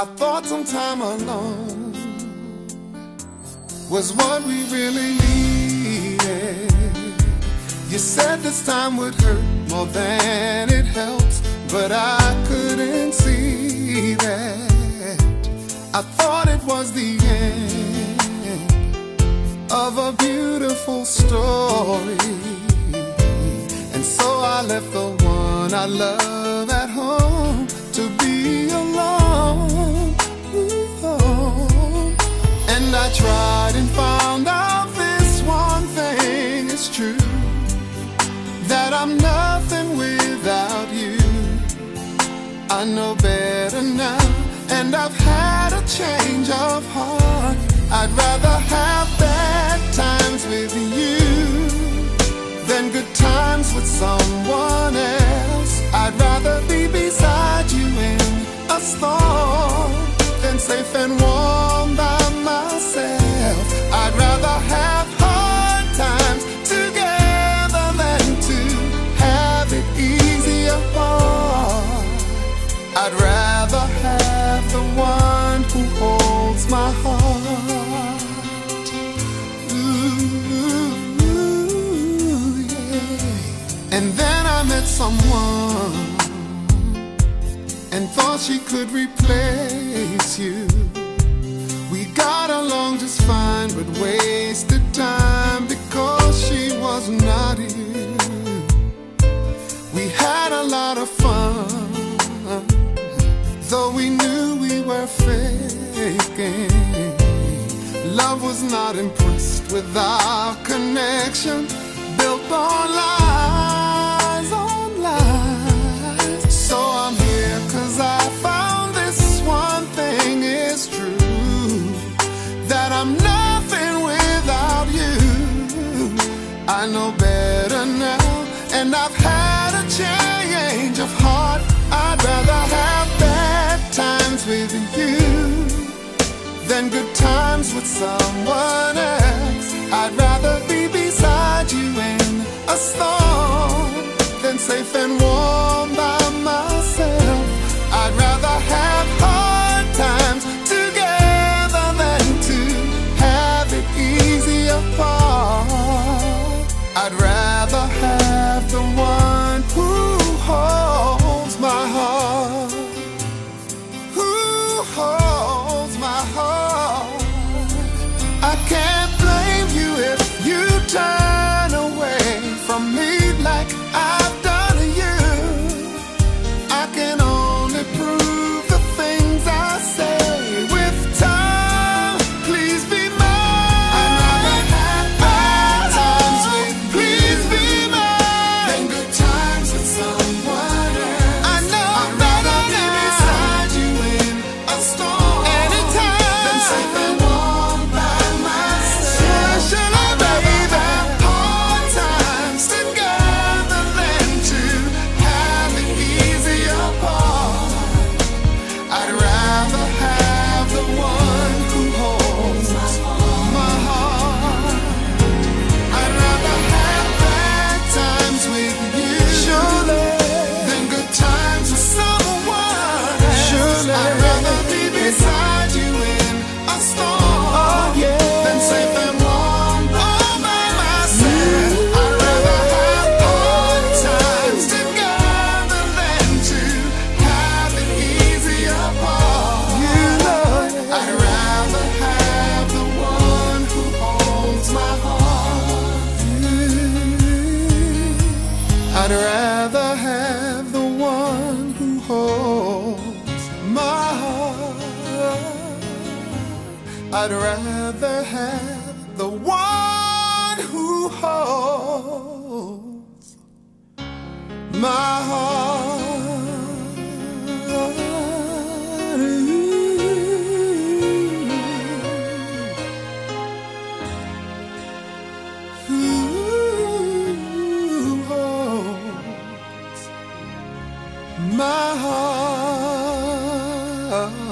I thought some time alone was what we really needed. You said this time would hurt more than it helps, but I couldn't see that. I thought it was the end of a beautiful story. And so I left the one I love at home I know better now, and I've had a change of heart. I'd rather have bad times with you than good times with someone else. I'd rather be beside you in a storm than safe and warm I'd rather have the one who holds my heart. Ooh, yeah. And then I met someone and thought she could replace you. We got along just fine, but wasted time because she was not you. We had a lot of fun, faking. Love was not impressed with our connection, built on lies, on lies. So I'm here cause I found this one thing is true that I'm nothing without you. I know better now, and I've had a change of heart. Bad times with you than good times with someone else. I'd rather be beside you in a storm than safe and warm I'd rather have the one who holds my heart. I'd rather have the one who holds my heart. love.